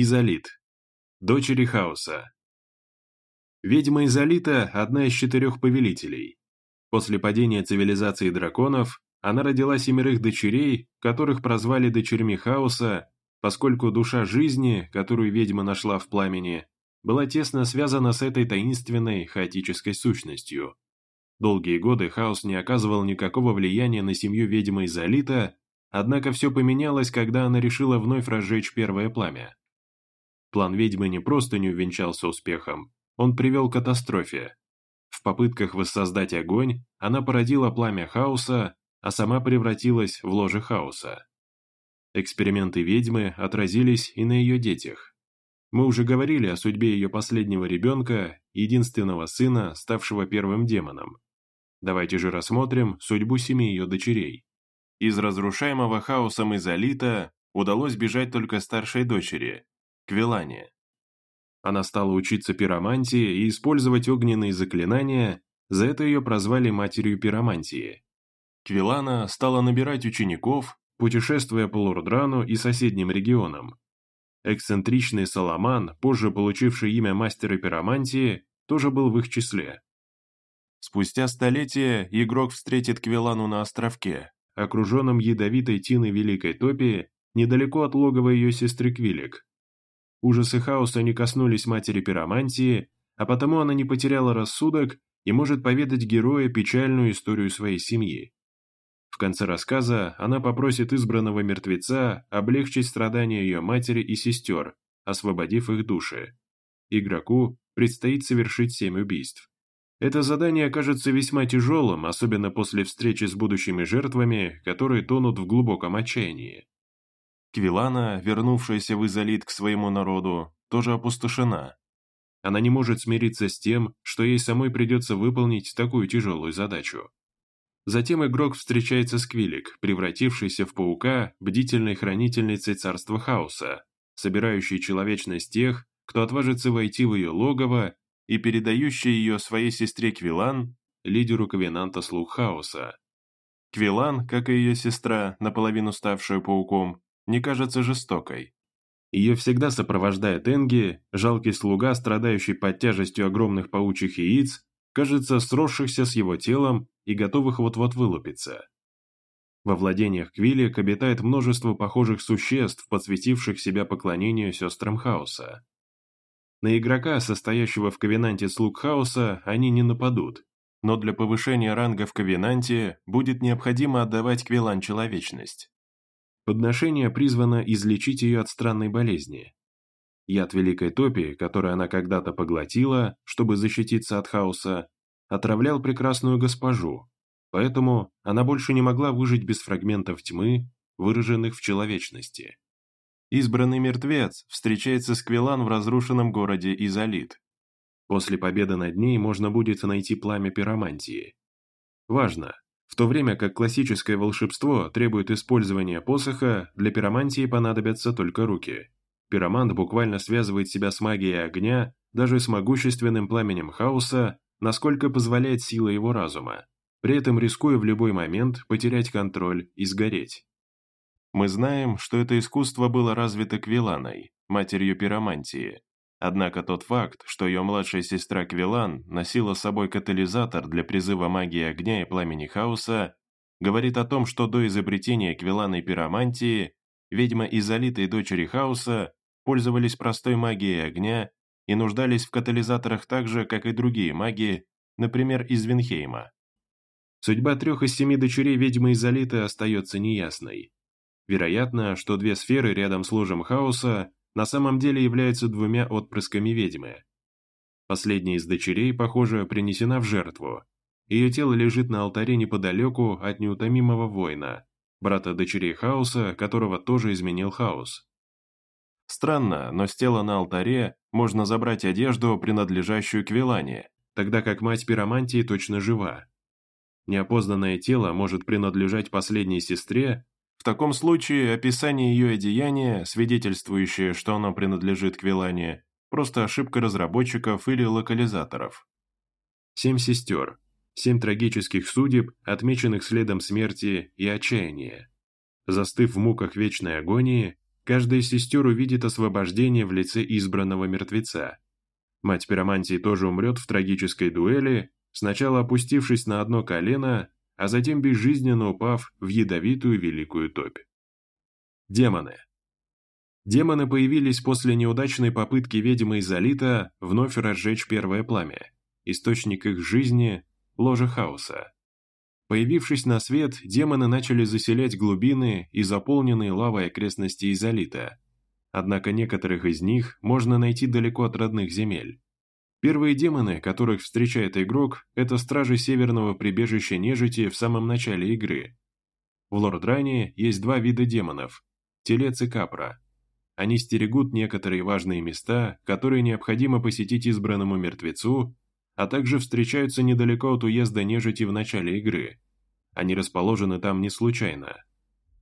Изолит. Дочери хаоса. Ведьма Изолита – одна из четырех повелителей. После падения цивилизации драконов она родила семерых дочерей, которых прозвали дочерьми хаоса, поскольку душа жизни, которую ведьма нашла в пламени, была тесно связана с этой таинственной хаотической сущностью. Долгие годы хаос не оказывал никакого влияния на семью ведьмы Изолита, однако все поменялось, когда она решила вновь разжечь первое пламя. План ведьмы не просто не увенчался успехом, он привел к катастрофе. В попытках воссоздать огонь она породила пламя хаоса, а сама превратилась в ложе хаоса. Эксперименты ведьмы отразились и на ее детях. Мы уже говорили о судьбе ее последнего ребенка, единственного сына, ставшего первым демоном. Давайте же рассмотрим судьбу семи ее дочерей. Из разрушаемого хаосом изолита удалось бежать только старшей дочери, Квилане. Она стала учиться пиромантии и использовать огненные заклинания, за это ее прозвали матерью пиромантии. Квилана стала набирать учеников, путешествуя по Лурдрану и соседним регионам. Эксцентричный Саламан, позже получивший имя мастера пиромантии, тоже был в их числе. Спустя столетия игрок встретит Квилану на островке, окруженном ядовитой тиной Великой Топи, недалеко от логова ее сестры Квилик. Ужасы хаоса не коснулись матери пиромантии, а потому она не потеряла рассудок и может поведать герою печальную историю своей семьи. В конце рассказа она попросит избранного мертвеца облегчить страдания ее матери и сестер, освободив их души. Игроку предстоит совершить семь убийств. Это задание окажется весьма тяжелым, особенно после встречи с будущими жертвами, которые тонут в глубоком отчаянии. Квилана, вернувшаяся в Изолит к своему народу, тоже опустошена. Она не может смириться с тем, что ей самой придется выполнить такую тяжелую задачу. Затем игрок встречается с Квилик, превратившейся в паука, бдительной хранительницей царства хаоса, собирающей человечность тех, кто отважится войти в ее логово и передающей ее своей сестре Квилан, лидеру ковенанта слух хаоса. Квилан, как и ее сестра, наполовину ставшая пауком, не кажется жестокой. Ее всегда сопровождает Энги, жалкий слуга, страдающий под тяжестью огромных паучьих яиц, кажется сросшихся с его телом и готовых вот-вот вылупиться. Во владениях Квилик обитает множество похожих существ, подсветивших себя поклонению сестрам Хаоса. На игрока, состоящего в Ковенанте слуг Хаоса, они не нападут, но для повышения ранга в Ковенанте будет необходимо отдавать Квилан человечность. Подношение призвано излечить ее от странной болезни. Яд Великой Топи, который она когда-то поглотила, чтобы защититься от хаоса, отравлял прекрасную госпожу, поэтому она больше не могла выжить без фрагментов тьмы, выраженных в человечности. Избранный мертвец встречается с Квилан в разрушенном городе Изолит. После победы над ней можно будет найти пламя пиромантии. Важно, в то время как классическое волшебство требует использования посоха, для пиромантии понадобятся только руки. Пиромант буквально связывает себя с магией огня, даже с могущественным пламенем хаоса, насколько позволяет сила его разума, при этом рискуя в любой момент потерять контроль и сгореть. Мы знаем, что это искусство было развито Квиланой, матерью пиромантии. Однако тот факт, что ее младшая сестра Квилан носила с собой катализатор для призыва магии огня и пламени хаоса, говорит о том, что до изобретения Квиланой пиромантии ведьма Изолита и дочери хаоса пользовались простой магией огня и нуждались в катализаторах так же, как и другие маги, например, из Винхейма. Судьба трех из семи дочерей ведьмы Изолиты остается неясной. Вероятно, что две сферы рядом с ложем хаоса на самом деле являются двумя отпрысками ведьмы. Последняя из дочерей, похоже, принесена в жертву. Ее тело лежит на алтаре неподалеку от неутомимого воина, брата дочерей хаоса, которого тоже изменил хаос. Странно, но с тела на алтаре можно забрать одежду, принадлежащую к Вилане, тогда как мать пиромантии точно жива. Неопознанное тело может принадлежать последней сестре, в таком случае описание ее одеяния, свидетельствующее, что оно принадлежит к Вилане, просто ошибка разработчиков или локализаторов. Семь сестер. Семь трагических судеб, отмеченных следом смерти и отчаяния. Застыв в муках вечной агонии, каждая из сестер увидит освобождение в лице избранного мертвеца. Мать пиромантии тоже умрет в трагической дуэли, сначала опустившись на одно колено, а затем безжизненно упав в ядовитую великую топь. Демоны. Демоны появились после неудачной попытки ведьмы Изолита вновь разжечь первое пламя, источник их жизни – ложа хаоса. Появившись на свет, демоны начали заселять глубины и заполненные лавой окрестности Изолита. Однако некоторых из них можно найти далеко от родных земель. Первые демоны, которых встречает игрок, это стражи северного прибежища нежити в самом начале игры. В Лордране есть два вида демонов – телец и капра. Они стерегут некоторые важные места, которые необходимо посетить избранному мертвецу, а также встречаются недалеко от уезда нежити в начале игры. Они расположены там не случайно.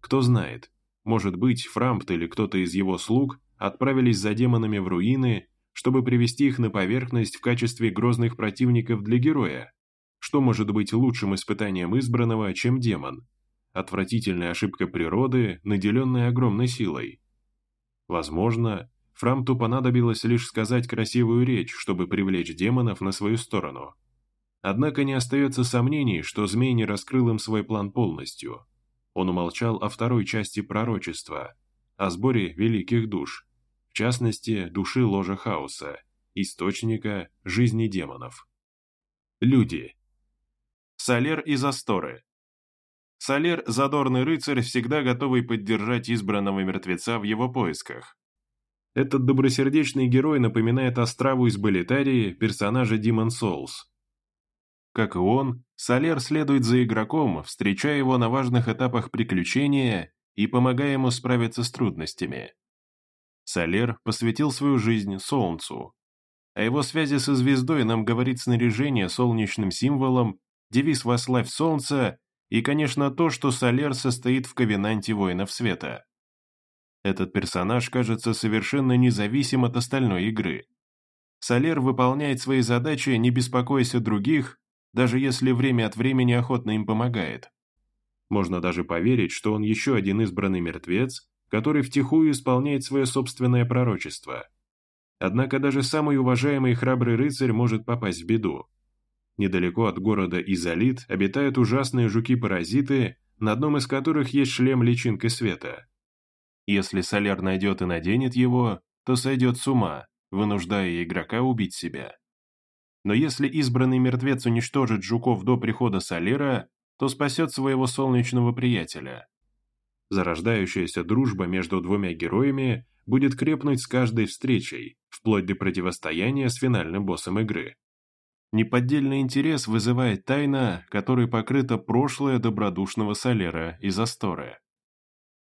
Кто знает, может быть, Фрампт или кто-то из его слуг отправились за демонами в руины чтобы привести их на поверхность в качестве грозных противников для героя. Что может быть лучшим испытанием избранного, чем демон? Отвратительная ошибка природы, наделенная огромной силой. Возможно, Фрамту понадобилось лишь сказать красивую речь, чтобы привлечь демонов на свою сторону. Однако не остается сомнений, что змей не раскрыл им свой план полностью. Он умолчал о второй части пророчества, о сборе великих душ, в частности, души ложа хаоса, источника жизни демонов. Люди. Солер из Асторы. Солер – задорный рыцарь, всегда готовый поддержать избранного мертвеца в его поисках. Этот добросердечный герой напоминает Остраву из Балетарии, персонажа Demon Souls. Как и он, Солер следует за игроком, встречая его на важных этапах приключения и помогая ему справиться с трудностями. Солер посвятил свою жизнь Солнцу. О его связи со звездой нам говорит снаряжение солнечным символом, девиз «Вославь Солнце» и, конечно, то, что Солер состоит в ковенанте воинов света. Этот персонаж кажется совершенно независим от остальной игры. Солер выполняет свои задачи, не беспокоясь о других, даже если время от времени охотно им помогает. Можно даже поверить, что он еще один избранный мертвец, который втихую исполняет свое собственное пророчество. Однако даже самый уважаемый и храбрый рыцарь может попасть в беду. Недалеко от города Изолит обитают ужасные жуки-паразиты, на одном из которых есть шлем личинкой света. Если Соляр найдет и наденет его, то сойдет с ума, вынуждая игрока убить себя. Но если избранный мертвец уничтожит жуков до прихода Солера, то спасет своего солнечного приятеля. Зарождающаяся дружба между двумя героями будет крепнуть с каждой встречей, вплоть до противостояния с финальным боссом игры. Неподдельный интерес вызывает тайна, которой покрыто прошлое добродушного Солера из Асторы.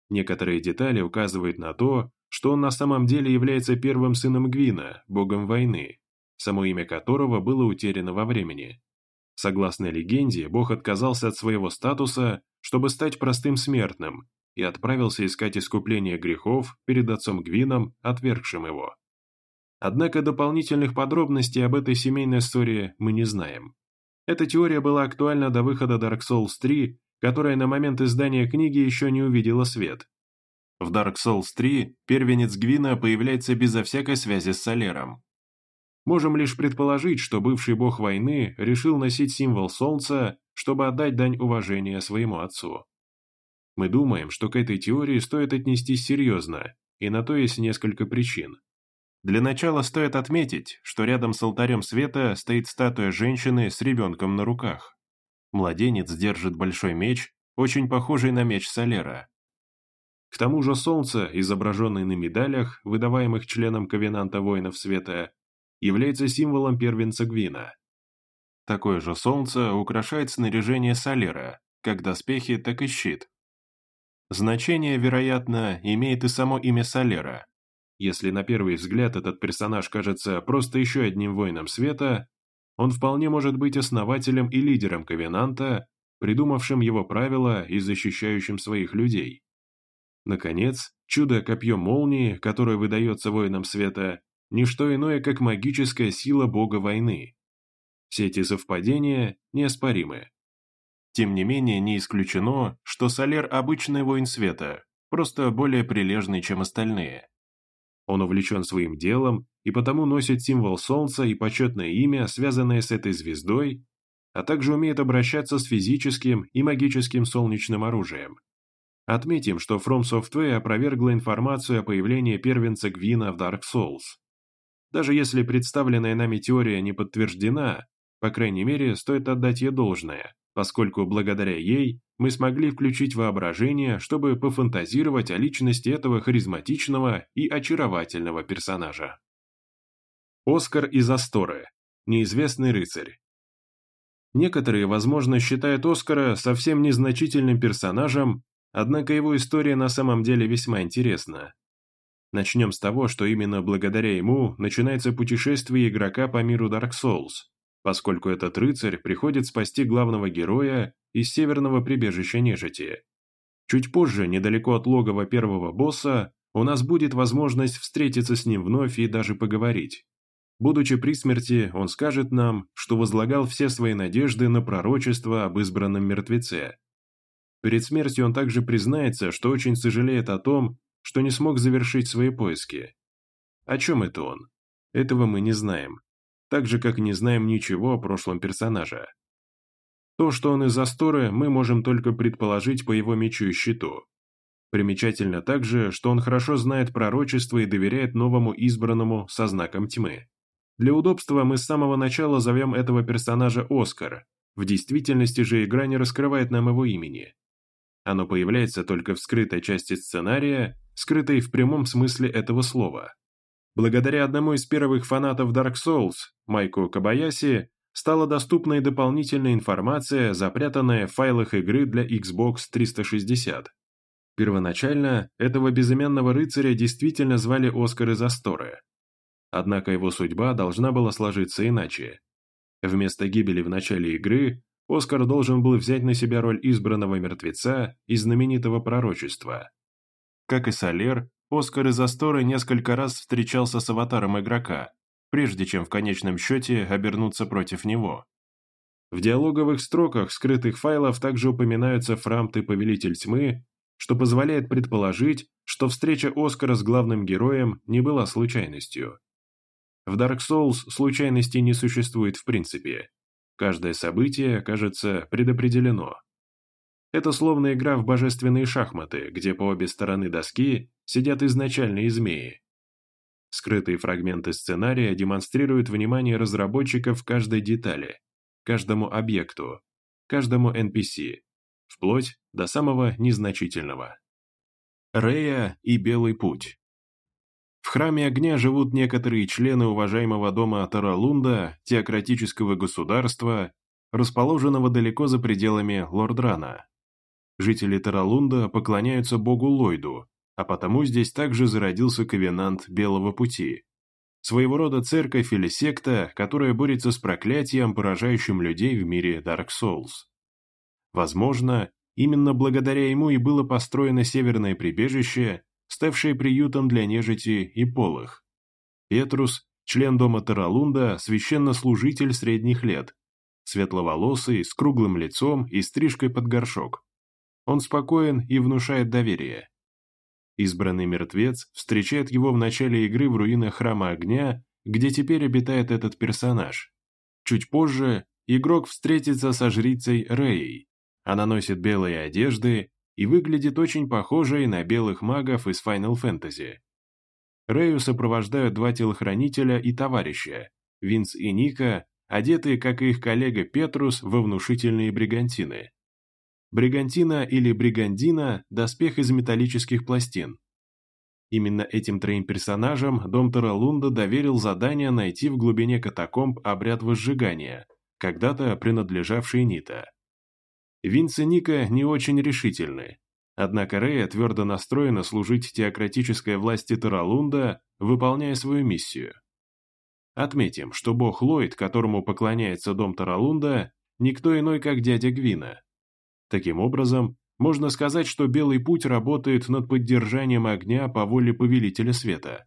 Некоторые детали указывают на то, что он на самом деле является первым сыном Гвина, богом войны, само имя которого было утеряно во времени. Согласно легенде, бог отказался от своего статуса, чтобы стать простым смертным и отправился искать искупление грехов перед отцом Гвином, отвергшим его. Однако дополнительных подробностей об этой семейной истории мы не знаем. Эта теория была актуальна до выхода Dark Souls 3, которая на момент издания книги еще не увидела свет. В Dark Souls 3 первенец Гвина появляется безо всякой связи с Солером. Можем лишь предположить, что бывший бог войны решил носить символ солнца, чтобы отдать дань уважения своему отцу. Мы думаем, что к этой теории стоит отнестись серьезно, и на то есть несколько причин. Для начала стоит отметить, что рядом с алтарем света стоит статуя женщины с ребенком на руках. Младенец держит большой меч, очень похожий на меч Солера. К тому же солнце, изображенное на медалях, выдаваемых членам Ковенанта Воинов Света, является символом первенца Гвина. Такое же солнце украшает снаряжение Солера, как доспехи, так и щит, Значение, вероятно, имеет и само имя Солера. Если на первый взгляд этот персонаж кажется просто еще одним воином света, он вполне может быть основателем и лидером Ковенанта, придумавшим его правила и защищающим своих людей. Наконец, чудо-копье молнии, которое выдается воинам света, не что иное, как магическая сила бога войны. Все эти совпадения неоспоримы. Тем не менее, не исключено, что Солер – обычный воин света, просто более прилежный, чем остальные. Он увлечен своим делом и потому носит символ Солнца и почетное имя, связанное с этой звездой, а также умеет обращаться с физическим и магическим солнечным оружием. Отметим, что From Software опровергла информацию о появлении первенца Гвина в Dark Souls. Даже если представленная нами теория не подтверждена, по крайней мере, стоит отдать ей должное, поскольку благодаря ей мы смогли включить воображение, чтобы пофантазировать о личности этого харизматичного и очаровательного персонажа. Оскар из Асторы. Неизвестный рыцарь. Некоторые, возможно, считают Оскара совсем незначительным персонажем, однако его история на самом деле весьма интересна. Начнем с того, что именно благодаря ему начинается путешествие игрока по миру Dark Souls, поскольку этот рыцарь приходит спасти главного героя из северного прибежища нежити. Чуть позже, недалеко от логова первого босса, у нас будет возможность встретиться с ним вновь и даже поговорить. Будучи при смерти, он скажет нам, что возлагал все свои надежды на пророчество об избранном мертвеце. Перед смертью он также признается, что очень сожалеет о том, что не смог завершить свои поиски. О чем это он? Этого мы не знаем. Так же, как не знаем ничего о прошлом персонажа. То, что он из Асторы, мы можем только предположить по его мечу и щиту. Примечательно также, что он хорошо знает пророчество и доверяет новому избранному со знаком тьмы. Для удобства мы с самого начала зовем этого персонажа Оскар, в действительности же игра не раскрывает нам его имени. Оно появляется только в скрытой части сценария, скрытой в прямом смысле этого слова. Благодаря одному из первых фанатов Dark Souls, Майку Кабаяси, стала доступна и дополнительная информация, запрятанная в файлах игры для Xbox 360. Первоначально этого безымянного рыцаря действительно звали Оскар из Асторы, Однако его судьба должна была сложиться иначе. Вместо гибели в начале игры Оскар должен был взять на себя роль избранного мертвеца из знаменитого пророчества. Как и Солер, Оскар из Асторы несколько раз встречался с аватаром игрока, прежде чем в конечном счете обернуться против него. В диалоговых строках скрытых файлов также упоминаются Фрамт и Повелитель Тьмы, что позволяет предположить, что встреча Оскара с главным героем не была случайностью. В Dark Souls случайностей не существует в принципе. Каждое событие, кажется, предопределено. Это словно игра в божественные шахматы, где по обе стороны доски сидят изначальные змеи. Скрытые фрагменты сценария демонстрируют внимание разработчиков каждой детали, каждому объекту, каждому NPC, вплоть до самого незначительного. Рея и Белый путь в храме огня живут некоторые члены уважаемого дома Таралунда, теократического государства, расположенного далеко за пределами Лордрана. Жители Таралунда поклоняются богу Ллойду, а потому здесь также зародился ковенант Белого Пути. Своего рода церковь или секта, которая борется с проклятием, поражающим людей в мире Dark Souls. Возможно, именно благодаря ему и было построено северное прибежище, ставшие приютом для нежити и полых. Петрус, член дома Таралунда, священнослужитель средних лет, светловолосый, с круглым лицом и стрижкой под горшок. Он спокоен и внушает доверие. Избранный мертвец встречает его в начале игры в руинах Храма Огня, где теперь обитает этот персонаж. Чуть позже игрок встретится со жрицей Рей. Она носит белые одежды и выглядит очень похожей на белых магов из Final Fantasy. Рэю сопровождают два телохранителя и товарища, Винс и Ника, одетые, как и их коллега Петрус, во внушительные бригантины. Бригантина или бригандина – доспех из металлических пластин. Именно этим троим персонажам дом Таралунда доверил задание найти в глубине катакомб обряд возжигания, когда-то принадлежавший Нита. Винс и Ника не очень решительны. Однако Рея твердо настроена служить теократической власти Таралунда, выполняя свою миссию. Отметим, что бог Ллойд, которому поклоняется дом Таралунда, никто иной, как дядя Гвина. Таким образом, можно сказать, что Белый Путь работает над поддержанием огня по воле Повелителя Света.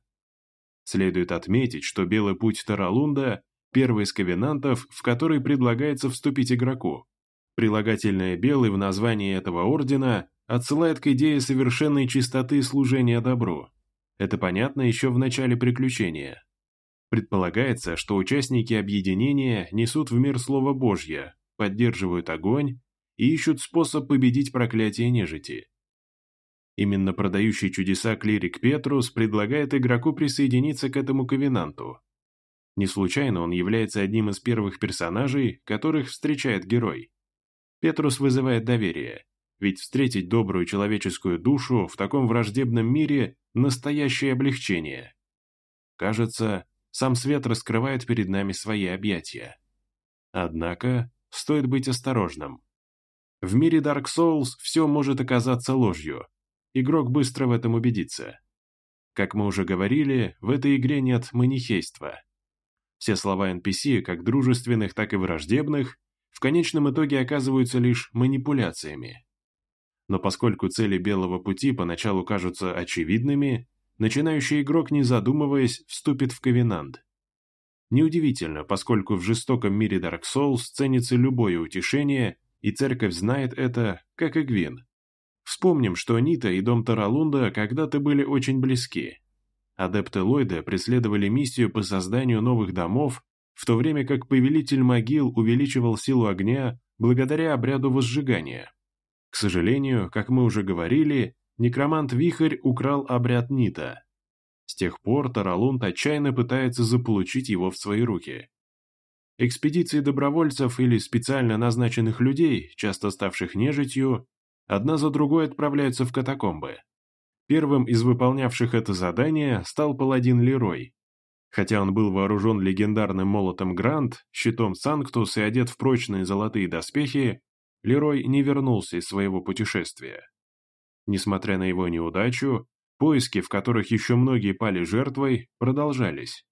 Следует отметить, что Белый Путь Таралунда – первый из ковенантов, в который предлагается вступить игроку. Прилагательное «белый» в названии этого ордена отсылает к идее совершенной чистоты служения добру. Это понятно еще в начале приключения. Предполагается, что участники объединения несут в мир Слово Божье, поддерживают огонь и ищут способ победить проклятие нежити. Именно продающий чудеса клирик Петрус предлагает игроку присоединиться к этому ковенанту. Не случайно он является одним из первых персонажей, которых встречает герой. Петрус вызывает доверие, ведь встретить добрую человеческую душу в таком враждебном мире – настоящее облегчение. Кажется, сам свет раскрывает перед нами свои объятия. Однако, стоит быть осторожным. В мире Dark Souls все может оказаться ложью, игрок быстро в этом убедится. Как мы уже говорили, в этой игре нет манихейства. Все слова NPC, как дружественных, так и враждебных, в конечном итоге оказываются лишь манипуляциями. Но поскольку цели Белого Пути поначалу кажутся очевидными, начинающий игрок, не задумываясь, вступит в ковенант. Неудивительно, поскольку в жестоком мире Dark Souls ценится любое утешение, и церковь знает это, как и Гвин. Вспомним, что Нита и дом Таралунда когда-то были очень близки. Адепты Ллойда преследовали миссию по созданию новых домов, в то время как Повелитель Могил увеличивал силу огня благодаря обряду возжигания. К сожалению, как мы уже говорили, некромант Вихрь украл обряд Нита. С тех пор Таралунд отчаянно пытается заполучить его в свои руки. Экспедиции добровольцев или специально назначенных людей, часто ставших нежитью, одна за другой отправляются в катакомбы. Первым из выполнявших это задание стал паладин Лерой. Хотя он был вооружен легендарным молотом Грант, щитом Санктус и одет в прочные золотые доспехи, Лерой не вернулся из своего путешествия. Несмотря на его неудачу, поиски, в которых еще многие пали жертвой, продолжались.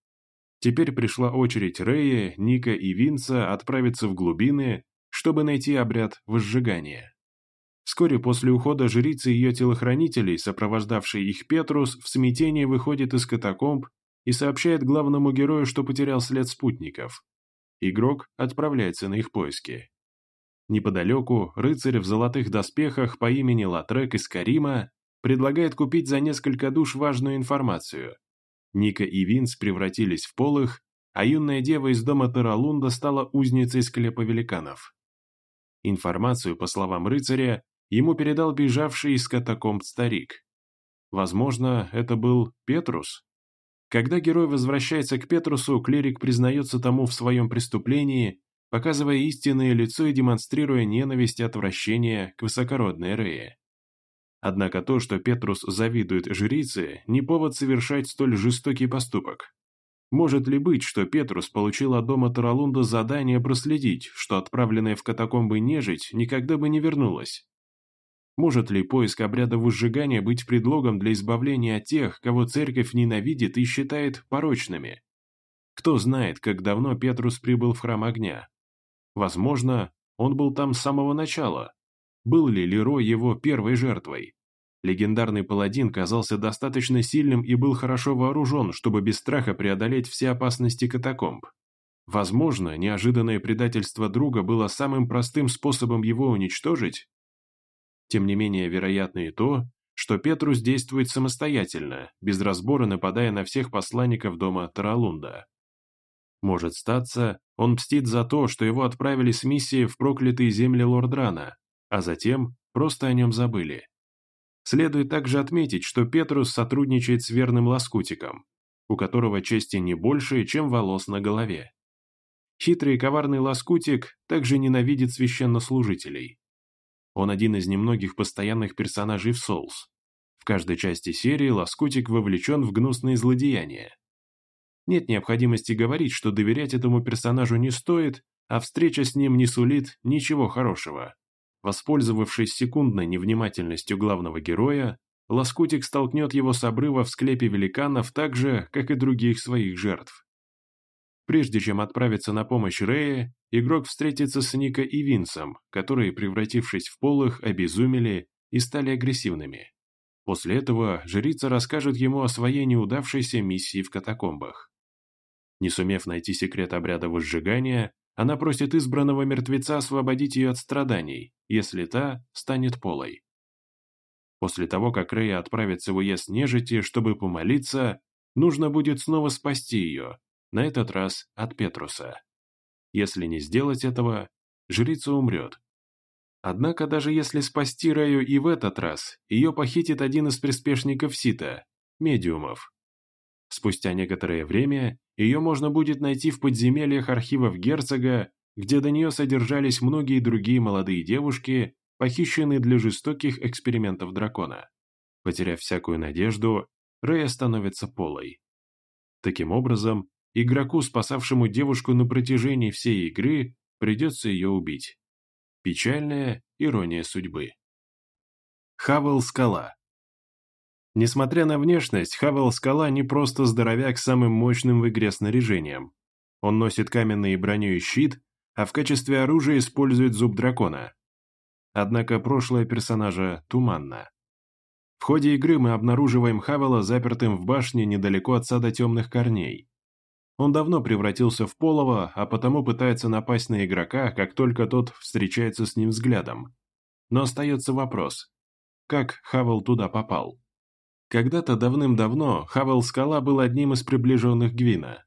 Теперь пришла очередь Рэя, Ника и Винца отправиться в глубины, чтобы найти обряд возжигания. Вскоре после ухода жрицы и ее телохранителей, сопровождавший их Петрус, в смятении выходит из катакомб и сообщает главному герою, что потерял след спутников. Игрок отправляется на их поиски. Неподалеку рыцарь в золотых доспехах по имени Латрек из Карима предлагает купить за несколько душ важную информацию. Ника и Винс превратились в полых, а юная дева из дома Таралунда стала узницей склепа великанов. Информацию, по словам рыцаря, ему передал бежавший из катакомб старик. Возможно, это был Петрус? Когда герой возвращается к Петрусу, клирик признается тому в своем преступлении, показывая истинное лицо и демонстрируя ненависть и отвращение к высокородной Рее. Однако то, что Петрус завидует жрице, не повод совершать столь жестокий поступок. Может ли быть, что Петрус получил от дома Таралунда задание проследить, что отправленная в катакомбы нежить никогда бы не вернулась? Может ли поиск обряда возжигания быть предлогом для избавления от тех, кого церковь ненавидит и считает порочными? Кто знает, как давно Петрус прибыл в храм огня? Возможно, он был там с самого начала. Был ли Лерой его первой жертвой? Легендарный паладин казался достаточно сильным и был хорошо вооружен, чтобы без страха преодолеть все опасности катакомб. Возможно, неожиданное предательство друга было самым простым способом его уничтожить, тем не менее, вероятно и то, что Петрус действует самостоятельно, без разбора нападая на всех посланников дома Таралунда. Может статься, он мстит за то, что его отправили с миссией в проклятые земли Лордрана, а затем просто о нем забыли. Следует также отметить, что Петрус сотрудничает с верным лоскутиком, у которого чести не больше, чем волос на голове. Хитрый и коварный лоскутик также ненавидит священнослужителей. Он один из немногих постоянных персонажей в Souls. В каждой части серии Лоскутик вовлечен в гнусные злодеяния. Нет необходимости говорить, что доверять этому персонажу не стоит, а встреча с ним не сулит ничего хорошего. Воспользовавшись секундной невнимательностью главного героя, Лоскутик столкнет его с обрыва в склепе великанов так же, как и других своих жертв. Прежде чем отправиться на помощь Рэе, игрок встретится с Ника и Винсом, которые, превратившись в полых, обезумели и стали агрессивными. После этого жрица расскажет ему о своей неудавшейся миссии в катакомбах. Не сумев найти секрет обряда возжигания, она просит избранного мертвеца освободить ее от страданий, если та станет полой. После того, как Рея отправится в уезд нежити, чтобы помолиться, нужно будет снова спасти ее, на этот раз от Петруса. Если не сделать этого, жрица умрет. Однако даже если спасти Раю и в этот раз, ее похитит один из приспешников Сита, медиумов. Спустя некоторое время ее можно будет найти в подземельях архивов герцога, где до нее содержались многие другие молодые девушки, похищенные для жестоких экспериментов дракона. Потеряв всякую надежду, Рэя становится полой. Таким образом, игроку, спасавшему девушку на протяжении всей игры, придется ее убить. Печальная ирония судьбы. Хавел Скала Несмотря на внешность, Хавел Скала не просто здоровяк с самым мощным в игре снаряжением. Он носит каменные броню и щит, а в качестве оружия использует зуб дракона. Однако прошлое персонажа туманно. В ходе игры мы обнаруживаем Хавела запертым в башне недалеко от сада темных корней. Он давно превратился в полого, а потому пытается напасть на игрока, как только тот встречается с ним взглядом. Но остается вопрос, как Хавел туда попал? Когда-то давным-давно Хавел Скала был одним из приближенных Гвина.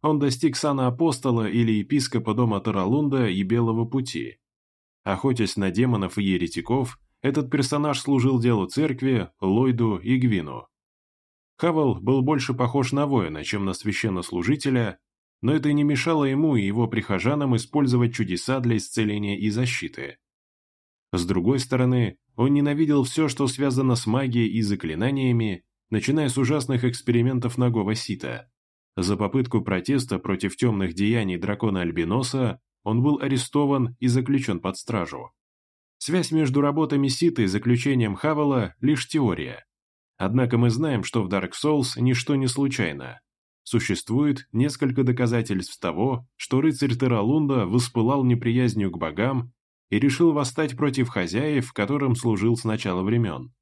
Он достиг сана апостола или епископа дома Таралунда и Белого пути. Охотясь на демонов и еретиков, этот персонаж служил делу церкви, Ллойду и Гвину. Хавел был больше похож на воина, чем на священнослужителя, но это не мешало ему и его прихожанам использовать чудеса для исцеления и защиты. С другой стороны, он ненавидел все, что связано с магией и заклинаниями, начиная с ужасных экспериментов Нагова Сита. За попытку протеста против темных деяний дракона Альбиноса он был арестован и заключен под стражу. Связь между работами Сита и заключением Хавела – лишь теория. Однако мы знаем, что в Dark Souls ничто не случайно. Существует несколько доказательств того, что рыцарь Тералунда воспылал неприязнью к богам и решил восстать против хозяев, которым служил с начала времен.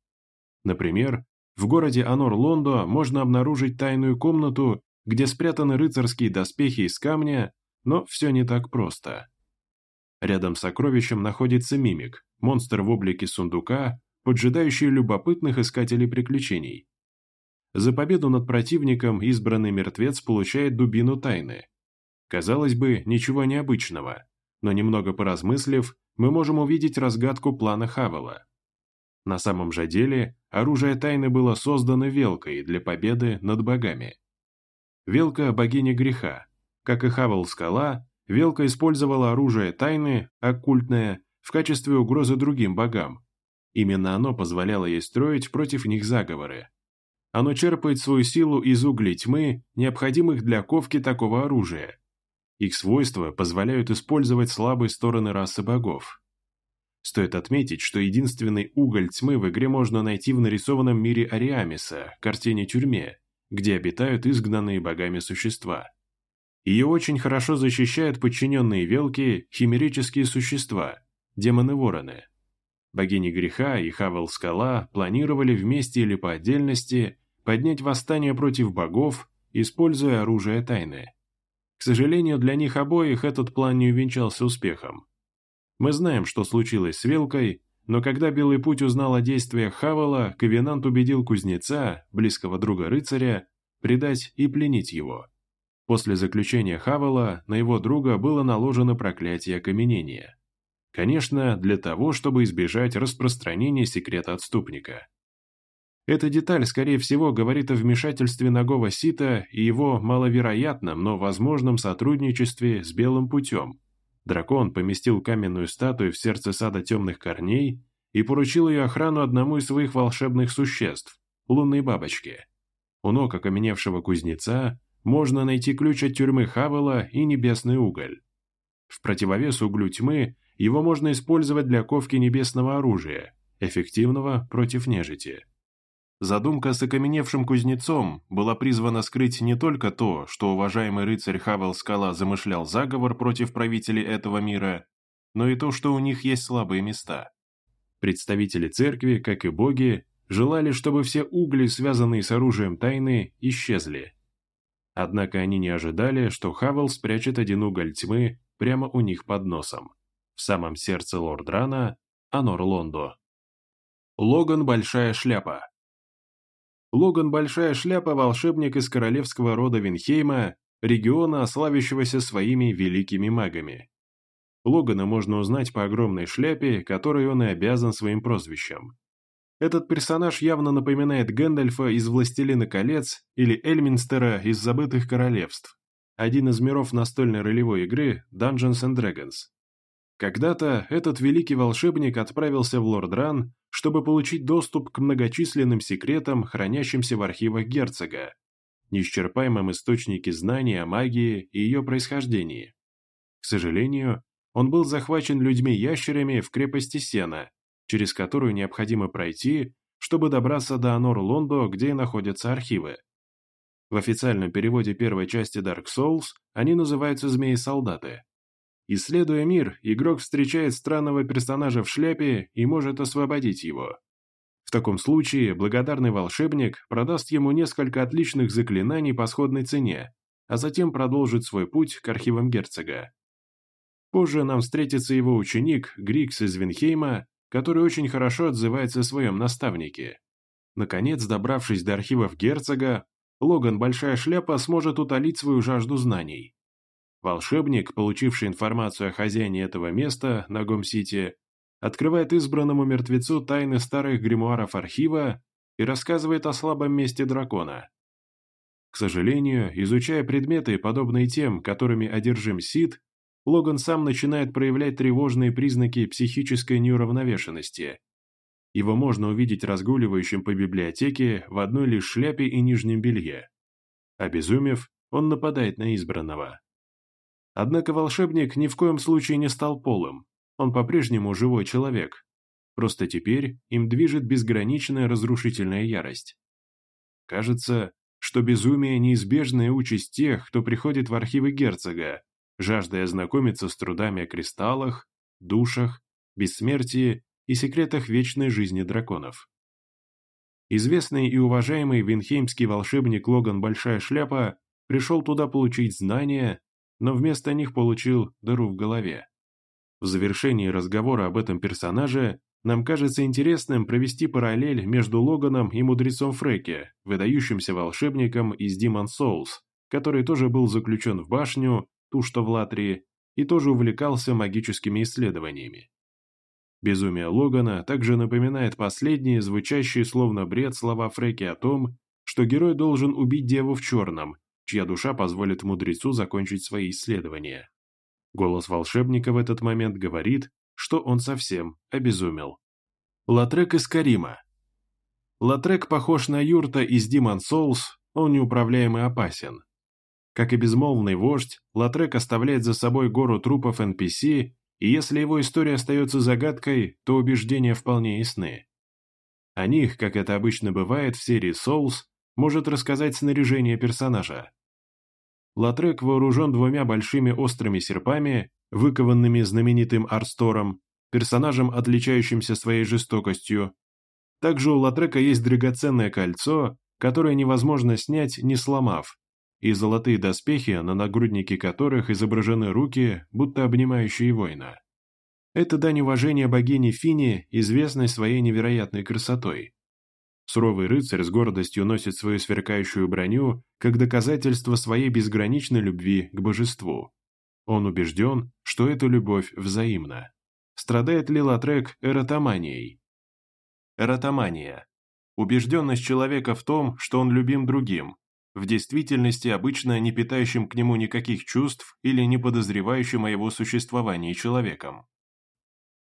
Например, в городе Анор-Лондо можно обнаружить тайную комнату, где спрятаны рыцарские доспехи из камня, но все не так просто. Рядом с сокровищем находится мимик, монстр в облике сундука, поджидающий любопытных искателей приключений. За победу над противником избранный мертвец получает дубину тайны. Казалось бы, ничего необычного, но немного поразмыслив, мы можем увидеть разгадку плана Хавела. На самом же деле, оружие тайны было создано Велкой для победы над богами. Велка – богиня греха. Как и Хавел Скала, Велка использовала оружие тайны, оккультное, в качестве угрозы другим богам, Именно оно позволяло ей строить против них заговоры. Оно черпает свою силу из углей тьмы, необходимых для ковки такого оружия. Их свойства позволяют использовать слабые стороны расы богов. Стоит отметить, что единственный уголь тьмы в игре можно найти в нарисованном мире Ариамиса, картине-тюрьме, где обитают изгнанные богами существа. Ее очень хорошо защищают подчиненные велки, химерические существа, демоны-вороны. Богини греха и Хавел Скала планировали вместе или по отдельности поднять восстание против богов, используя оружие тайны. К сожалению, для них обоих этот план не увенчался успехом. Мы знаем, что случилось с Велкой, но когда Белый Путь узнал о действиях Хавела, Ковенант убедил кузнеца, близкого друга рыцаря, предать и пленить его. После заключения Хавела на его друга было наложено проклятие окаменения. Конечно, для того, чтобы избежать распространения секрета отступника. Эта деталь, скорее всего, говорит о вмешательстве Нагова Сита и его маловероятном, но возможном сотрудничестве с Белым путем. Дракон поместил каменную статую в сердце сада темных корней и поручил ее охрану одному из своих волшебных существ – лунной бабочке. У ног окаменевшего кузнеца можно найти ключ от тюрьмы Хавела и небесный уголь. В противовес углю тьмы его можно использовать для ковки небесного оружия, эффективного против нежити. Задумка с окаменевшим кузнецом была призвана скрыть не только то, что уважаемый рыцарь Хавел Скала замышлял заговор против правителей этого мира, но и то, что у них есть слабые места. Представители церкви, как и боги, желали, чтобы все угли, связанные с оружием тайны, исчезли. Однако они не ожидали, что Хавел спрячет один уголь тьмы прямо у них под носом в самом сердце Лордрана, Анор Лондо. Логан Большая Шляпа Логан Большая Шляпа – волшебник из королевского рода Винхейма, региона, славящегося своими великими магами. Логана можно узнать по огромной шляпе, которой он и обязан своим прозвищем. Этот персонаж явно напоминает Гэндальфа из «Властелина колец» или Эльминстера из «Забытых королевств», один из миров настольной ролевой игры Dungeons and Dragons. Когда-то этот великий волшебник отправился в Лордран, чтобы получить доступ к многочисленным секретам, хранящимся в архивах герцога, неисчерпаемом источнике знаний о магии и ее происхождении. К сожалению, он был захвачен людьми-ящерами в крепости Сена, через которую необходимо пройти, чтобы добраться до Анор-Лондо, где находятся архивы. В официальном переводе первой части Dark Souls они называются «Змеи-солдаты». Исследуя мир, игрок встречает странного персонажа в шляпе и может освободить его. В таком случае благодарный волшебник продаст ему несколько отличных заклинаний по сходной цене, а затем продолжит свой путь к архивам герцога. Позже нам встретится его ученик Грикс из Винхейма, который очень хорошо отзывается о своем наставнике. Наконец, добравшись до архивов герцога, Логан Большая Шляпа сможет утолить свою жажду знаний. Волшебник, получивший информацию о хозяине этого места на Гом-Сити, открывает избранному мертвецу тайны старых гримуаров архива и рассказывает о слабом месте дракона. К сожалению, изучая предметы, подобные тем, которыми одержим Сид, Логан сам начинает проявлять тревожные признаки психической неуравновешенности. Его можно увидеть разгуливающим по библиотеке в одной лишь шляпе и нижнем белье. Обезумев, он нападает на избранного. Однако волшебник ни в коем случае не стал полым, он по-прежнему живой человек. Просто теперь им движет безграничная разрушительная ярость. Кажется, что безумие – неизбежная участь тех, кто приходит в архивы герцога, жаждая ознакомиться с трудами о кристаллах, душах, бессмертии и секретах вечной жизни драконов. Известный и уважаемый винхеймский волшебник Логан Большая Шляпа пришел туда получить знания, но вместо них получил дыру в голове. В завершении разговора об этом персонаже нам кажется интересным провести параллель между Логаном и мудрецом Фреке, выдающимся волшебником из Demon Souls, который тоже был заключен в башню ту, что в Латрии, и тоже увлекался магическими исследованиями. Безумие Логана также напоминает последние, звучащие словно бред слова Фреки о том, что герой должен убить деву в черном, чья душа позволит мудрецу закончить свои исследования. Голос волшебника в этот момент говорит, что он совсем обезумел. Латрек из Карима. Латрек похож на Юрта из Demon Souls, он неуправляемый опасен. Как и безмолвный вождь, Латрек оставляет за собой гору трупов NPC, и если его история остается загадкой, то убеждения вполне ясны. О них, как это обычно бывает в серии Souls, может рассказать снаряжение персонажа. Латрек вооружен двумя большими острыми серпами, выкованными знаменитым Арстором, персонажем, отличающимся своей жестокостью. Также у Латрека есть драгоценное кольцо, которое невозможно снять, не сломав, и золотые доспехи, на нагруднике которых изображены руки, будто обнимающие воина. Это дань уважения богине Фини, известной своей невероятной красотой. Суровый рыцарь с гордостью носит свою сверкающую броню как доказательство своей безграничной любви к божеству. Он убежден, что эта любовь взаимна. Страдает ли Латрек эротоманией? Эротомания. Убежденность человека в том, что он любим другим, в действительности обычно не питающим к нему никаких чувств или не подозревающим о его существовании человеком.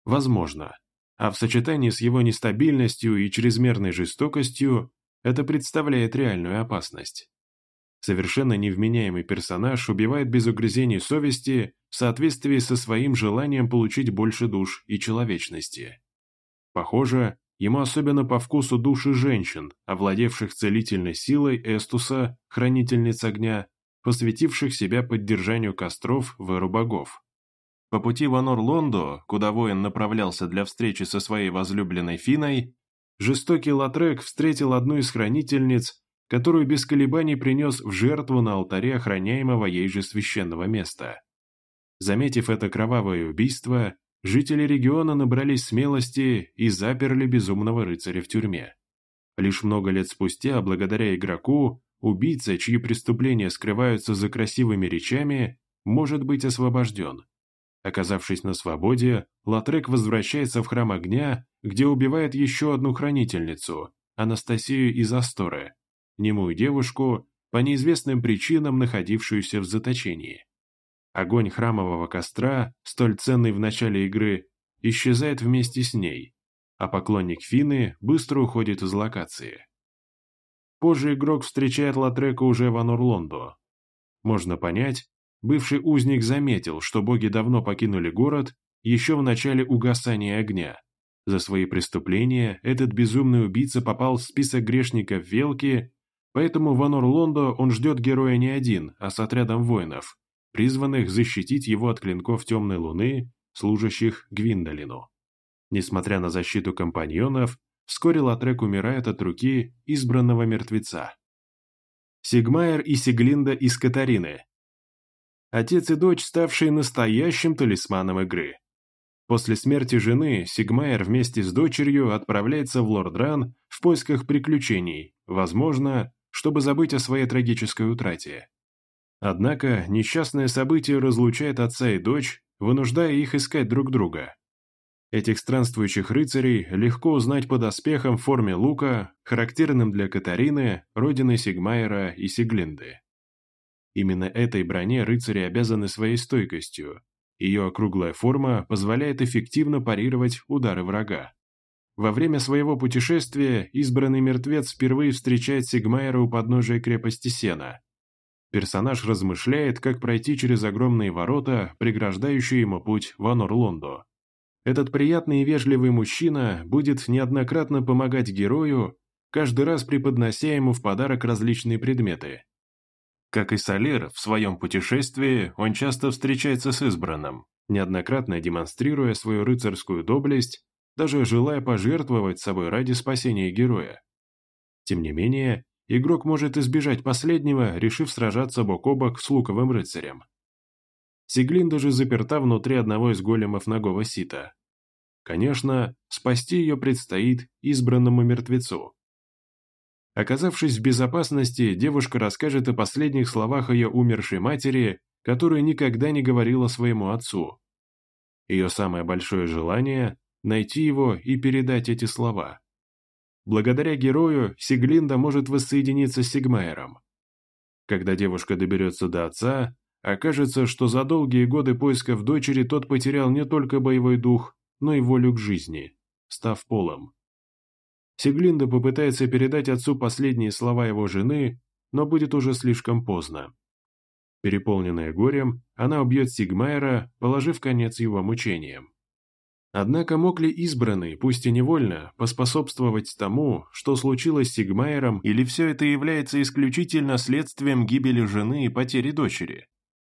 Возможно. А в сочетании с его нестабильностью и чрезмерной жестокостью это представляет реальную опасность. Совершенно невменяемый персонаж убивает без угрызений совести в соответствии со своим желанием получить больше душ и человечности. Похоже, Ему особенно по вкусу души женщин, овладевших целительной силой Эстуса, хранительниц огня, посвятивших себя поддержанию костров в эру богов. По пути в Анор-Лондо, куда воин направлялся для встречи со своей возлюбленной Финой, жестокий Латрек встретил одну из хранительниц, которую без колебаний принес в жертву на алтаре охраняемого ей же священного места. Заметив это кровавое убийство, жители региона набрались смелости и заперли безумного рыцаря в тюрьме. Лишь много лет спустя, благодаря игроку, убийца, чьи преступления скрываются за красивыми речами, может быть освобожден. Оказавшись на свободе, Латрек возвращается в храм огня, где убивает еще одну хранительницу, Анастасию из Асторы, немую девушку, по неизвестным причинам находившуюся в заточении. Огонь храмового костра, столь ценный в начале игры, исчезает вместе с ней, а поклонник Фины быстро уходит из локации. Позже игрок встречает Латрека уже в Анорлондо. Можно понять, бывший узник заметил, что боги давно покинули город еще в начале угасания огня. За свои преступления этот безумный убийца попал в список грешников Велки, поэтому в Анорлондо он ждет героя не один, а с отрядом воинов, призванных защитить его от клинков темной луны, служащих Гвиндолину. Несмотря на защиту компаньонов, вскоре Латрек умирает от руки избранного мертвеца. Сигмайер и Сиглинда из Катарины. Отец и дочь, ставшие настоящим талисманом игры. После смерти жены Сигмайер вместе с дочерью отправляется в Лордран в поисках приключений, возможно, чтобы забыть о своей трагической утрате. Однако несчастное событие разлучает отца и дочь, вынуждая их искать друг друга. Этих странствующих рыцарей легко узнать по доспехам в форме лука, характерным для Катарины, родины Сигмайера и Сиглинды. Именно этой броне рыцари обязаны своей стойкостью. Ее округлая форма позволяет эффективно парировать удары врага. Во время своего путешествия избранный мертвец впервые встречает Сигмайера у подножия крепости Сена. Персонаж размышляет, как пройти через огромные ворота, преграждающие ему путь в Анорлондо. Этот приятный и вежливый мужчина будет неоднократно помогать герою, каждый раз преподнося ему в подарок различные предметы. Как и Солер, в своем путешествии он часто встречается с избранным, неоднократно демонстрируя свою рыцарскую доблесть, даже желая пожертвовать собой ради спасения героя. Тем не менее, игрок может избежать последнего, решив сражаться бок о бок с луковым рыцарем. Сиглин даже заперта внутри одного из големов ногого сита. Конечно, спасти ее предстоит избранному мертвецу. Оказавшись в безопасности, девушка расскажет о последних словах ее умершей матери, которую никогда не говорила своему отцу. Ее самое большое желание – найти его и передать эти слова. Благодаря герою Сиглинда может воссоединиться с Сигмайером. Когда девушка доберется до отца, Окажется, что за долгие годы поисков дочери тот потерял не только боевой дух, но и волю к жизни, став полом. Сиглинда попытается передать отцу последние слова его жены, но будет уже слишком поздно. Переполненная горем, она убьет Сигмайера, положив конец его мучениям. Однако мог ли избранный, пусть и невольно, поспособствовать тому, что случилось с Сигмайером, или все это является исключительно следствием гибели жены и потери дочери?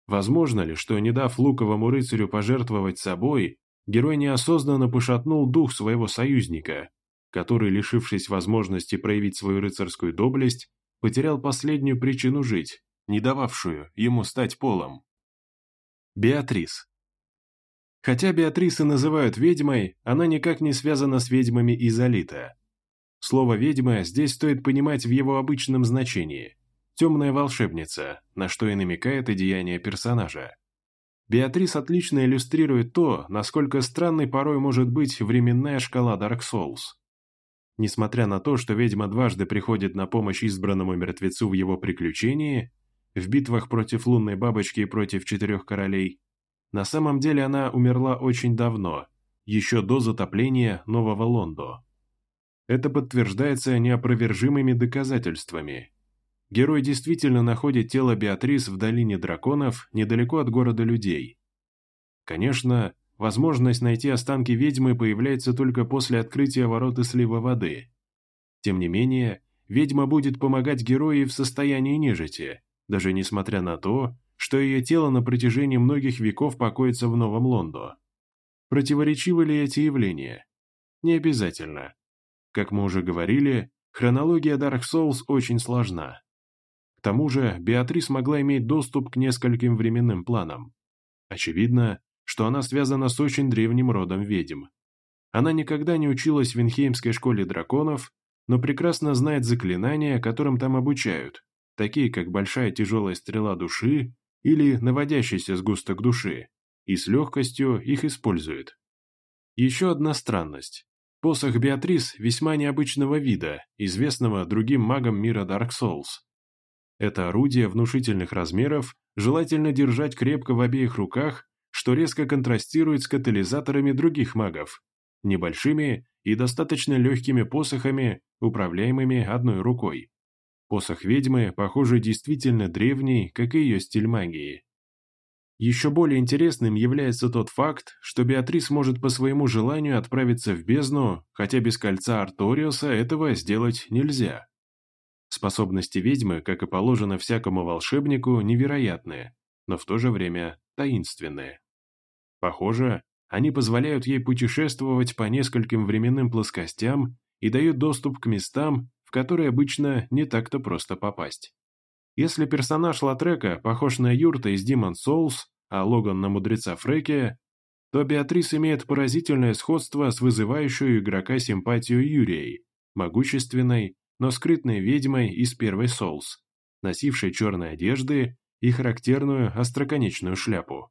Возможно ли, что, не дав луковому рыцарю пожертвовать собой, герой неосознанно пошатнул дух своего союзника, который, лишившись возможности проявить свою рыцарскую доблесть, потерял последнюю причину жить, не дававшую ему стать полом? Беатрис Хотя Беатрис и называют ведьмой, она никак не связана с ведьмами из Алита. Слово «ведьма» здесь стоит понимать в его обычном значении – темная волшебница, на что и намекает одеяние персонажа. Беатрис отлично иллюстрирует то, насколько странной порой может быть временная шкала Dark Souls. Несмотря на то, что ведьма дважды приходит на помощь избранному мертвецу в его приключении, в битвах против лунной бабочки и против четырех королей, на самом деле она умерла очень давно, еще до затопления Нового Лондо. Это подтверждается неопровержимыми доказательствами, Герой действительно находит тело Беатрис в долине драконов, недалеко от города людей. Конечно, возможность найти останки ведьмы появляется только после открытия ворот и слива воды. Тем не менее, ведьма будет помогать герою в состоянии нежити, даже несмотря на то, что ее тело на протяжении многих веков покоится в Новом Лондо. Противоречивы ли эти явления? Не обязательно. Как мы уже говорили, хронология Dark Souls очень сложна. К тому же Беатрис могла иметь доступ к нескольким временным планам. Очевидно, что она связана с очень древним родом ведьм. Она никогда не училась в Винхеймской школе драконов, но прекрасно знает заклинания, которым там обучают, такие как большая тяжелая стрела души или наводящийся сгусток души, и с легкостью их использует. Еще одна странность. Посох Беатрис весьма необычного вида, известного другим магам мира Dark Souls. Это орудие внушительных размеров желательно держать крепко в обеих руках, что резко контрастирует с катализаторами других магов, небольшими и достаточно легкими посохами, управляемыми одной рукой. Посох ведьмы, похоже, действительно древний, как и ее стиль магии. Еще более интересным является тот факт, что Беатрис может по своему желанию отправиться в бездну, хотя без кольца Арториуса этого сделать нельзя. Способности ведьмы, как и положено всякому волшебнику, невероятные, но в то же время таинственные. Похоже, они позволяют ей путешествовать по нескольким временным плоскостям и дают доступ к местам, в которые обычно не так-то просто попасть. Если персонаж Латрека похож на Юрта из Demon Souls, а Логан на мудреца Фреки, то Беатрис имеет поразительное сходство с вызывающей игрока симпатию Юрией, могущественной, но скрытной ведьмой из первой Souls, носившей черные одежды и характерную остроконечную шляпу.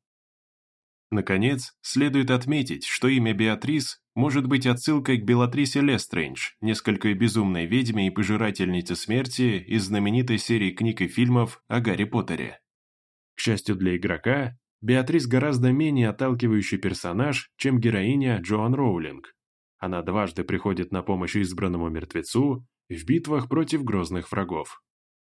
Наконец, следует отметить, что имя Беатрис может быть отсылкой к Белатрисе Лестрейндж, несколько безумной ведьме и пожирательнице смерти из знаменитой серии книг и фильмов о Гарри Поттере. К счастью для игрока, Беатрис гораздо менее отталкивающий персонаж, чем героиня Джоан Роулинг. Она дважды приходит на помощь избранному мертвецу в битвах против грозных врагов.